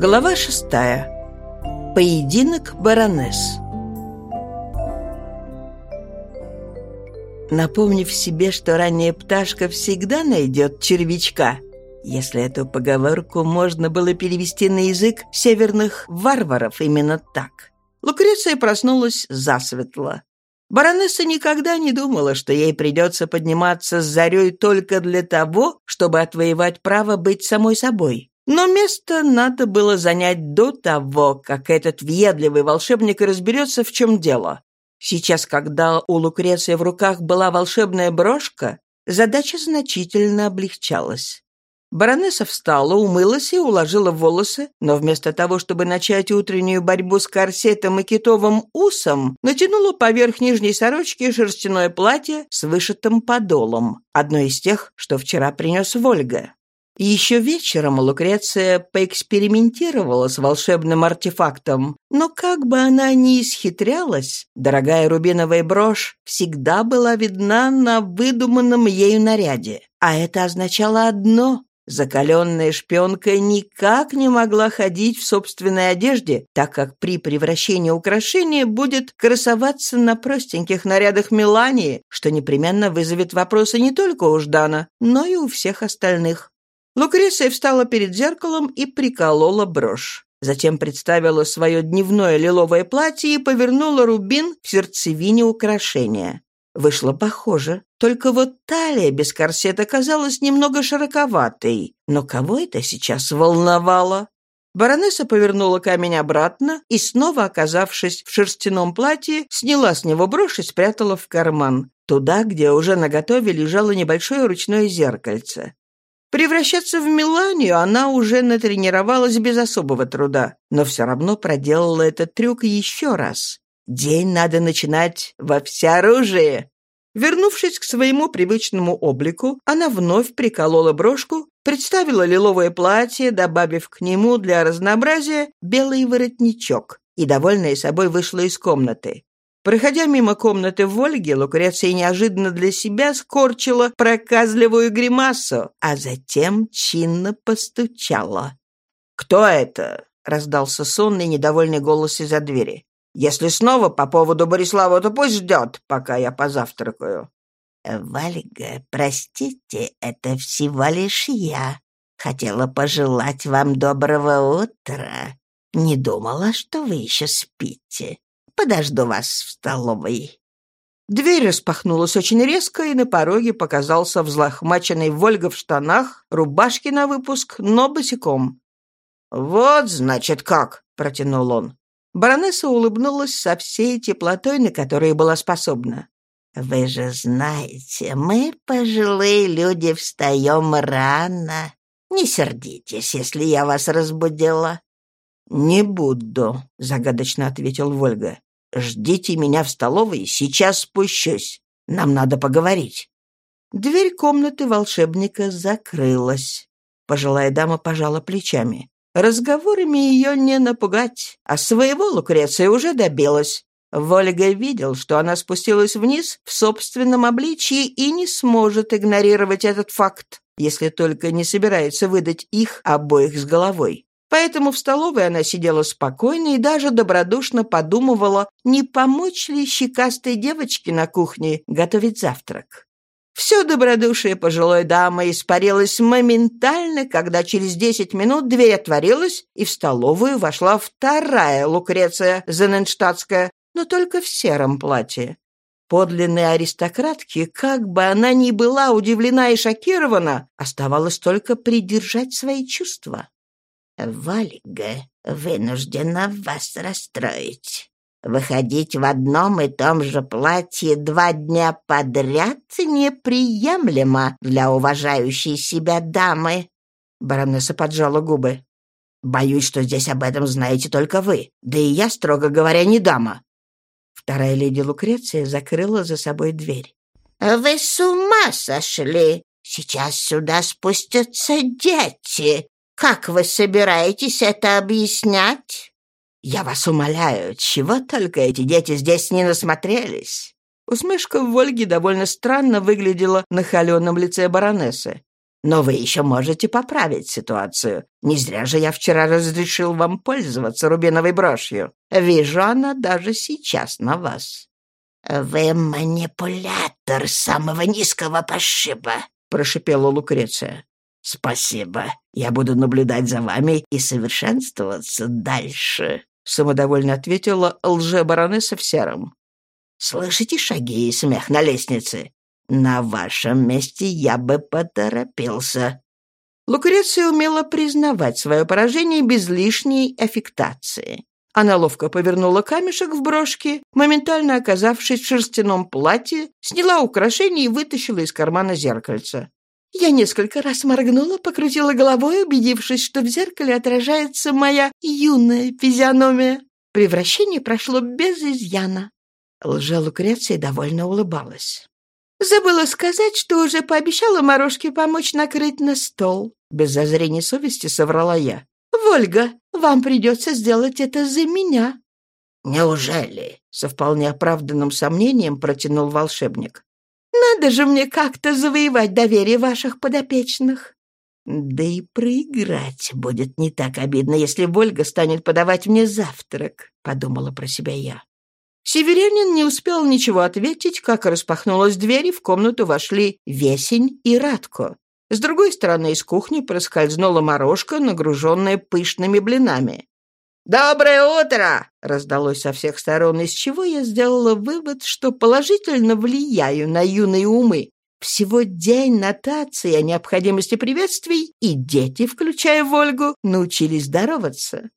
Глава шестая. Поединок баронесс. Напомнив себе, что ранняя пташка всегда найдет червячка, если эту поговорку можно было перевести на язык северных варваров именно так, Лукреция проснулась засветло. Баронесса никогда не думала, что ей придется подниматься с зарей только для того, чтобы отвоевать право быть самой собой. Но место надо было занять до того, как этот въедливый волшебник разберется, в чем дело. Сейчас, когда у Лукреции в руках была волшебная брошка, задача значительно облегчалась. Баронесса встала, умылась и уложила волосы, но вместо того, чтобы начать утреннюю борьбу с корсетом и китовым усом, натянула поверх нижней сорочки шерстяное платье с вышитым подолом, одно из тех, что вчера принес Вольга. Еще вечером Лукреция поэкспериментировала с волшебным артефактом, но как бы она ни исхитрялась, дорогая рубиновая брошь всегда была видна на выдуманном ею наряде. А это означало одно Закаленная шпионка никак не могла ходить в собственной одежде, так как при превращении украшения будет красоваться на простеньких нарядах Мелании, что непременно вызовет вопросы не только у Ждана, но и у всех остальных. Лукреция встала перед зеркалом и приколола брошь. Затем представила свое дневное лиловое платье и повернула рубин в сердцевине украшения. Вышло похоже. Только вот талия без корсета казалась немного широковатой. Но кого это сейчас волновало? Баронесса повернула камень обратно и, снова оказавшись в шерстяном платье, сняла с него брошь и спрятала в карман, туда, где уже наготове лежало небольшое ручное зеркальце. Превращаться в Миланию она уже натренировалась без особого труда, но все равно проделала этот трюк еще раз. День надо начинать во всеоружие. Вернувшись к своему привычному облику, она вновь приколола брошку, представила лиловое платье, добавив к нему для разнообразия белый воротничок, и, довольная собой, вышла из комнаты. Проходя мимо комнаты в Ольге, Лукреция неожиданно для себя скорчила проказливую гримасу, а затем чинно постучала. «Кто это?» — раздался сонный недовольный голос из-за двери. Если снова по поводу Борислава, то пусть ждет, пока я позавтракаю». «Вальга, простите, это всего лишь я. Хотела пожелать вам доброго утра. Не думала, что вы еще спите. Подожду вас в столовой». Дверь распахнулась очень резко, и на пороге показался взлохмаченный Вольга в штанах, рубашке на выпуск, но босиком. «Вот, значит, как!» — протянул он. Баронесса улыбнулась со всей теплотой, на которую была способна. «Вы же знаете, мы, пожилые люди, встаем рано. Не сердитесь, если я вас разбудила». «Не буду», — загадочно ответил Вольга. «Ждите меня в столовой, сейчас спущусь. Нам надо поговорить». Дверь комнаты волшебника закрылась. Пожилая дама пожала плечами. Разговорами ее не напугать, а своего Лукреция уже добилась. Вольга видел, что она спустилась вниз в собственном обличии и не сможет игнорировать этот факт, если только не собирается выдать их обоих с головой. Поэтому в столовой она сидела спокойно и даже добродушно подумывала, не помочь ли щекастой девочке на кухне готовить завтрак. Все добродушие пожилой дамы испарилось моментально, когда через десять минут дверь отворилась, и в столовую вошла вторая Лукреция Зененштадтская, но только в сером платье. Подлинной аристократке, как бы она ни была удивлена и шокирована, оставалось только придержать свои чувства. «Вальга вынуждена вас расстроить. Выходить в одном и том же платье два дня подряд неприемлемо для уважающей себя дамы. Баронесса поджала губы. «Боюсь, что здесь об этом знаете только вы. Да и я, строго говоря, не дама». Вторая леди Лукреция закрыла за собой дверь. «Вы с ума сошли! Сейчас сюда спустятся дети. Как вы собираетесь это объяснять?» «Я вас умоляю, чего только эти дети здесь не насмотрелись!» Усмешка Вольги довольно странно выглядела на холеном лице баронессы. Но вы еще можете поправить ситуацию. Не зря же я вчера разрешил вам пользоваться рубиновой брошью. Вижу, она даже сейчас на вас». «Вы манипулятор самого низкого пошиба», — прошипела Лукреция. «Спасибо. Я буду наблюдать за вами и совершенствоваться дальше», — самодовольно ответила лже-баронесса в сером. «Слышите шаги и смех на лестнице? На вашем месте я бы поторопился». Лукреция умела признавать свое поражение без лишней аффектации. Она ловко повернула камешек в брошке, моментально оказавшись в шерстяном платье, сняла украшение и вытащила из кармана зеркальце. Я несколько раз моргнула, покрутила головой, убедившись, что в зеркале отражается моя юная физиономия. Превращение прошло без изъяна. Лжа-Лукреция довольно улыбалась. «Забыла сказать, что уже пообещала Морошке помочь накрыть на стол». Без зазрения совести соврала я. «Вольга, вам придется сделать это за меня». «Неужели?» — со вполне оправданным сомнением протянул волшебник. Надо же мне как-то завоевать доверие ваших подопечных. Да и проиграть будет не так обидно, если Вольга станет подавать мне завтрак, подумала про себя я. Северянин не успел ничего ответить, как распахнулась дверь, и в комнату вошли Весень и Радко. С другой стороны из кухни проскользнула морожка, нагруженная пышными блинами. «Доброе утро!» — раздалось со всех сторон, из чего я сделала вывод, что положительно влияю на юные умы. Всего день нотации о необходимости приветствий, и дети, включая Вольгу, научились здороваться.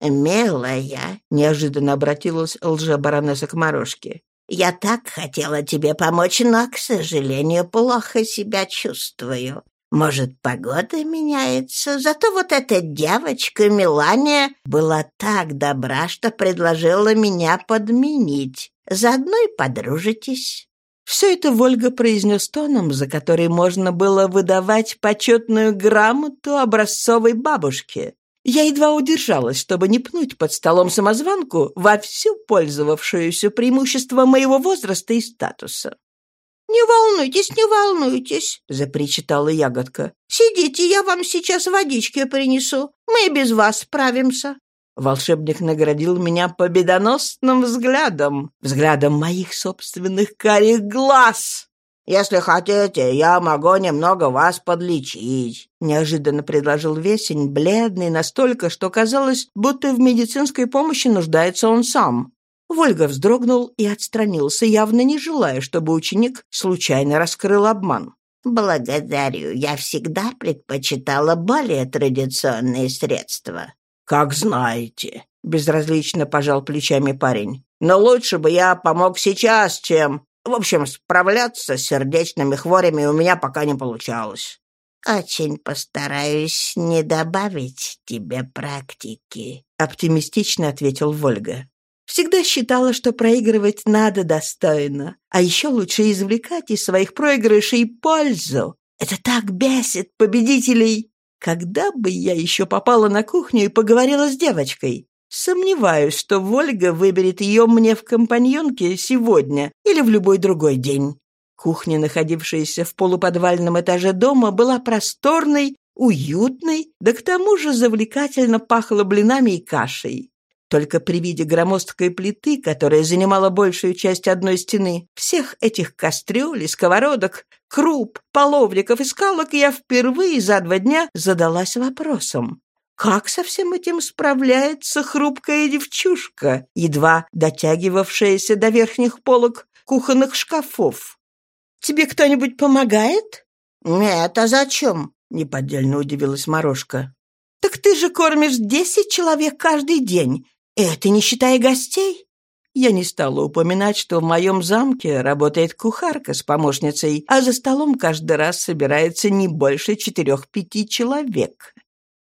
«Милая», — неожиданно обратилась лже-баронесса к Морошке, «я так хотела тебе помочь, но, к сожалению, плохо себя чувствую. Может, погода меняется, зато вот эта девочка Мелания была так добра, что предложила меня подменить. Заодно и подружитесь». Все это Вольга произнес тоном, за который можно было выдавать почетную грамоту образцовой бабушке. Я едва удержалась, чтобы не пнуть под столом самозванку, вовсю пользовавшуюся преимуществом моего возраста и статуса. «Не волнуйтесь, не волнуйтесь», — запричитала ягодка. «Сидите, я вам сейчас водички принесу. Мы без вас справимся». Волшебник наградил меня победоносным взглядом, взглядом моих собственных карих глаз. «Если хотите, я могу немного вас подлечить», — неожиданно предложил Весень, бледный настолько, что казалось, будто в медицинской помощи нуждается он сам. Вольга вздрогнул и отстранился, явно не желая, чтобы ученик случайно раскрыл обман. «Благодарю. Я всегда предпочитала более традиционные средства». «Как знаете», — безразлично пожал плечами парень. «Но лучше бы я помог сейчас, чем... В общем, справляться с сердечными хворями у меня пока не получалось». «Очень постараюсь не добавить тебе практики», — оптимистично ответил Вольга. Всегда считала, что проигрывать надо достойно, а еще лучше извлекать из своих проигрышей пользу. Это так бесит победителей. Когда бы я еще попала на кухню и поговорила с девочкой? Сомневаюсь, что Вольга выберет ее мне в компаньонке сегодня или в любой другой день. Кухня, находившаяся в полуподвальном этаже дома, была просторной, уютной, да к тому же завлекательно пахла блинами и кашей. Только при виде громоздкой плиты, которая занимала большую часть одной стены, всех этих кастрюль и сковородок, круп, половников и скалок я впервые за два дня задалась вопросом. Как со всем этим справляется хрупкая девчушка, едва дотягивавшаяся до верхних полок кухонных шкафов? «Тебе кто-нибудь помогает?» «Нет, а зачем?» — неподдельно удивилась Морошка. «Так ты же кормишь десять человек каждый день. «Это не считая гостей?» Я не стала упоминать, что в моем замке работает кухарка с помощницей, а за столом каждый раз собирается не больше четырех-пяти человек.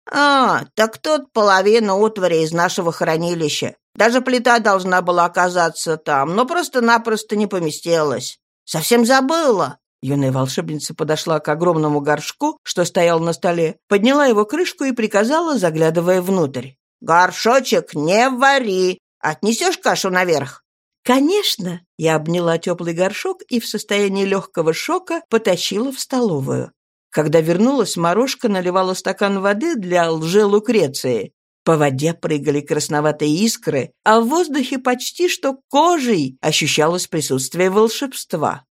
«А, так тут половина утвари из нашего хранилища. Даже плита должна была оказаться там, но просто-напросто не поместилась. Совсем забыла». Юная волшебница подошла к огромному горшку, что стоял на столе, подняла его крышку и приказала, заглядывая внутрь. «Горшочек не вари! Отнесешь кашу наверх?» «Конечно!» Я обняла теплый горшок и в состоянии легкого шока потащила в столовую. Когда вернулась, Морошка наливала стакан воды для лже-лукреции. По воде прыгали красноватые искры, а в воздухе почти что кожей ощущалось присутствие волшебства.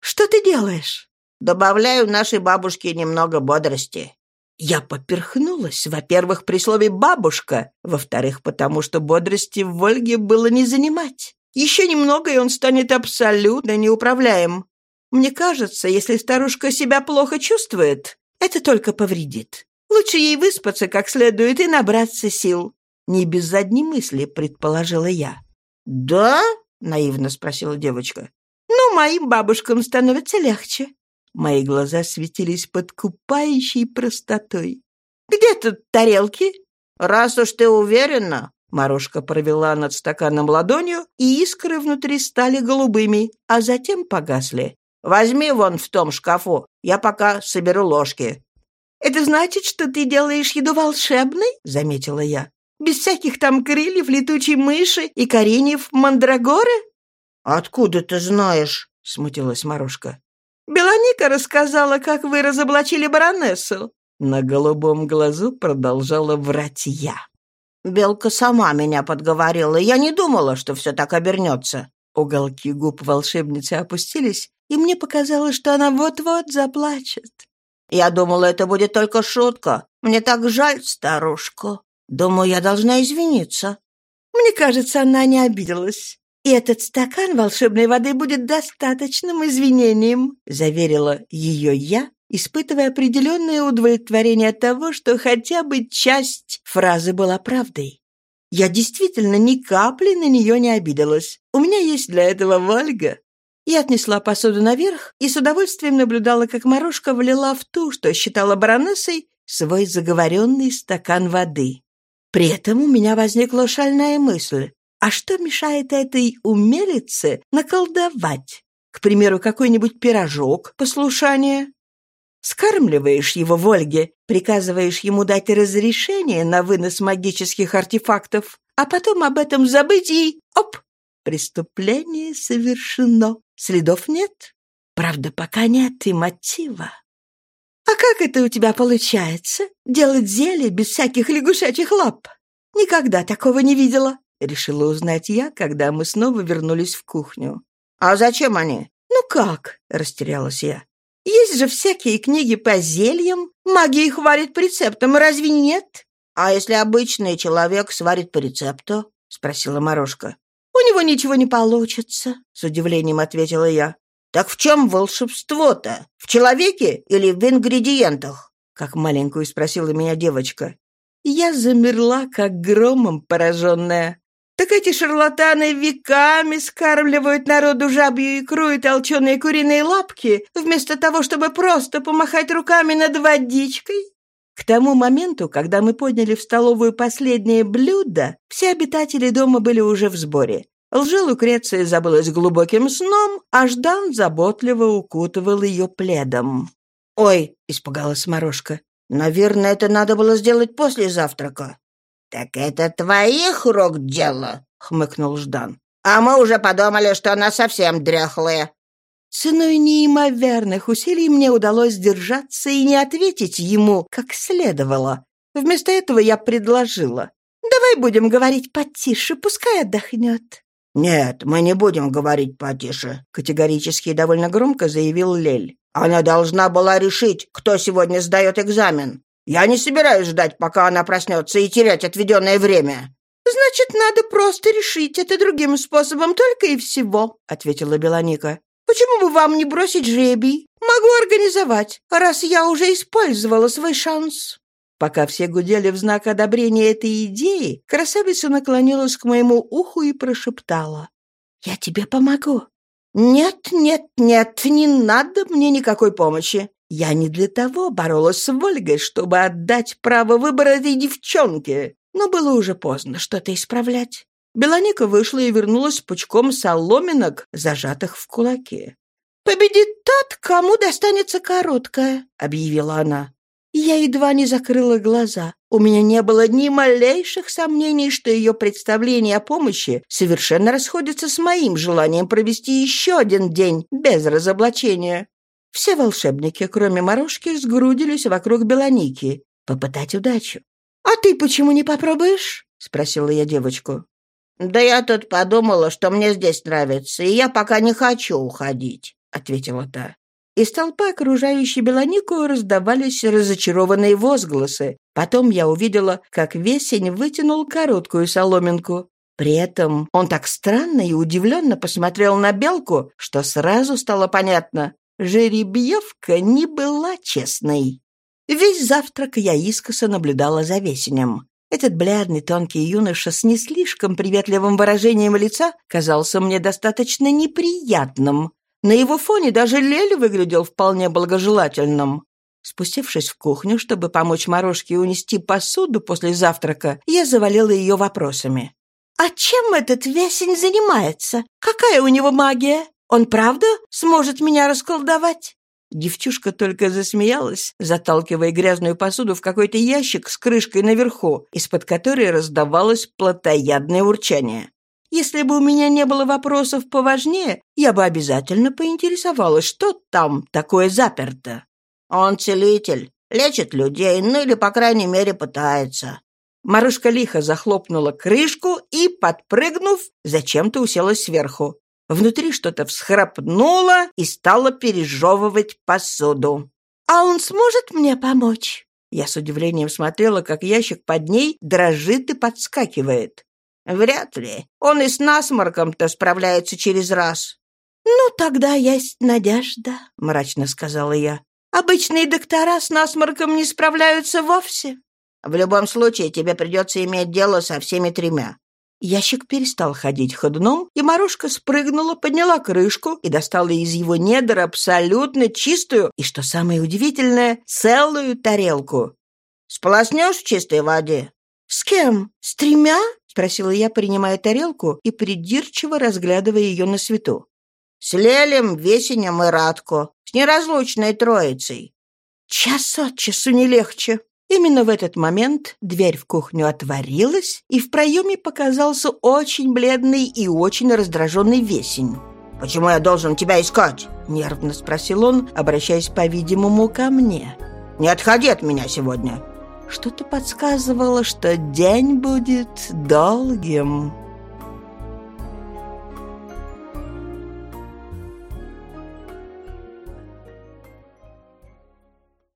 «Что ты делаешь?» «Добавляю нашей бабушке немного бодрости». Я поперхнулась, во-первых, при слове «бабушка», во-вторых, потому что бодрости в Вольге было не занимать. Еще немного, и он станет абсолютно неуправляем. Мне кажется, если старушка себя плохо чувствует, это только повредит. Лучше ей выспаться как следует и набраться сил. Не без задней мысли, предположила я. «Да?» — наивно спросила девочка. «Ну, моим бабушкам становится легче. Мои глаза светились под купающей простотой. «Где тут тарелки?» «Раз уж ты уверена...» Морошка провела над стаканом ладонью, и искры внутри стали голубыми, а затем погасли. «Возьми вон в том шкафу, я пока соберу ложки». «Это значит, что ты делаешь еду волшебной?» — заметила я. «Без всяких там крыльев, летучей мыши и кореньев мандрагоры?» «Откуда ты знаешь?» — смутилась Морошка. Белоника рассказала, как вы разоблачили баронессу». На голубом глазу продолжала врать я. «Белка сама меня подговорила. Я не думала, что все так обернется». Уголки губ волшебницы опустились, и мне показалось, что она вот-вот заплачет. «Я думала, это будет только шутка. Мне так жаль старушку. Думаю, я должна извиниться». Мне кажется, она не обиделась. «И этот стакан волшебной воды будет достаточным извинением», заверила ее я, испытывая определенное удовлетворение от того, что хотя бы часть фразы была правдой. Я действительно ни капли на нее не обиделась. У меня есть для этого Вольга. Я отнесла посуду наверх и с удовольствием наблюдала, как Морошка влила в ту, что считала баронессой, свой заговоренный стакан воды. При этом у меня возникла шальная мысль. А что мешает этой умелице наколдовать? К примеру, какой-нибудь пирожок, послушание? Скармливаешь его в Ольге, приказываешь ему дать разрешение на вынос магических артефактов, а потом об этом забыть и... Оп! Преступление совершено. Следов нет. Правда, пока нет и мотива. А как это у тебя получается? Делать зелье без всяких лягушачьих лап? Никогда такого не видела. — решила узнать я, когда мы снова вернулись в кухню. «А зачем они?» «Ну как?» — растерялась я. «Есть же всякие книги по зельям. Магия их варит по рецептам, разве нет?» «А если обычный человек сварит по рецепту?» — спросила Морошка. «У него ничего не получится», — с удивлением ответила я. «Так в чем волшебство-то? В человеке или в ингредиентах?» Как маленькую спросила меня девочка. Я замерла, как громом пораженная. Так эти шарлатаны веками скармливают народу жабью икру и толченые куриные лапки, вместо того, чтобы просто помахать руками над водичкой. К тому моменту, когда мы подняли в столовую последнее блюдо, все обитатели дома были уже в сборе. Лже-Лукреция забылась глубоким сном, а Ждан заботливо укутывал ее пледом. «Ой!» — испугалась Морошка. «Наверное, это надо было сделать после завтрака». «Так это твоих рук дело?» — хмыкнул Ждан. «А мы уже подумали, что она совсем дряхлая». Ценой неимоверных усилий мне удалось держаться и не ответить ему, как следовало. Вместо этого я предложила. «Давай будем говорить потише, пускай отдохнет». «Нет, мы не будем говорить потише», — категорически и довольно громко заявил Лель. «Она должна была решить, кто сегодня сдает экзамен. Я не собираюсь ждать, пока она проснется, и терять отведенное время». «Значит, надо просто решить это другим способом, только и всего», — ответила Белоника. «Почему бы вам не бросить жребий? Могу организовать, раз я уже использовала свой шанс». Пока все гудели в знак одобрения этой идеи, красавица наклонилась к моему уху и прошептала. «Я тебе помогу». «Нет, нет, нет, не надо мне никакой помощи. Я не для того боролась с Вольгой, чтобы отдать право выбора этой девчонке. Но было уже поздно что-то исправлять. Белоника вышла и вернулась пучком соломинок, зажатых в кулаке. «Победит тот, кому достанется короткая», — объявила она. Я едва не закрыла глаза. У меня не было ни малейших сомнений, что ее представление о помощи совершенно расходится с моим желанием провести еще один день без разоблачения. Все волшебники, кроме Морошки, сгрудились вокруг Белоники. Попытать удачу. «А ты почему не попробуешь?» — спросила я девочку. «Да я тут подумала, что мне здесь нравится, и я пока не хочу уходить», — ответила та. Из толпы, окружающей Белонику, раздавались разочарованные возгласы. Потом я увидела, как Весень вытянул короткую соломинку. При этом он так странно и удивленно посмотрел на Белку, что сразу стало понятно — жеребьевка не была честной. Весь завтрак я искоса наблюдала за Весенем. Этот бледный тонкий юноша с не слишком приветливым выражением лица казался мне достаточно неприятным. На его фоне даже Лель выглядел вполне благожелательным. Спустившись в кухню, чтобы помочь Морошке унести посуду после завтрака, я завалила ее вопросами. «А чем этот весень занимается? Какая у него магия? Он правда сможет меня расколдовать?» Девчушка только засмеялась, заталкивая грязную посуду в какой-то ящик с крышкой наверху, из-под которой раздавалось плотоядное урчание. Если бы у меня не было вопросов поважнее, я бы обязательно поинтересовалась, что там такое заперто. Он целитель, лечит людей, ну или, по крайней мере, пытается. Марушка лихо захлопнула крышку и, подпрыгнув, зачем-то уселась сверху. Внутри что-то всхрапнуло и стало пережевывать посуду. «А он сможет мне помочь?» Я с удивлением смотрела, как ящик под ней дрожит и подскакивает. Вряд ли. Он и с насморком-то справляется через раз. «Ну, тогда есть надежда», — мрачно сказала я. «Обычные доктора с насморком не справляются вовсе». «В любом случае, тебе придется иметь дело со всеми тремя». Ящик перестал ходить ходуном, и Морошка спрыгнула, подняла крышку и достала из его недр абсолютно чистую и, что самое удивительное, целую тарелку. «Сполоснешь в чистой воде?» «С кем? С тремя?» — спросила я, принимая тарелку и придирчиво разглядывая ее на свету. «С Лелем, Весенем и Радко, с неразлучной троицей». «Час от часу не легче». Именно в этот момент дверь в кухню отворилась, и в проеме показался очень бледный и очень раздраженный Весень. «Почему я должен тебя искать?» — нервно спросил он, обращаясь, по-видимому, ко мне. «Не отходи от меня сегодня. Что-то подсказывало, что день будет долгим.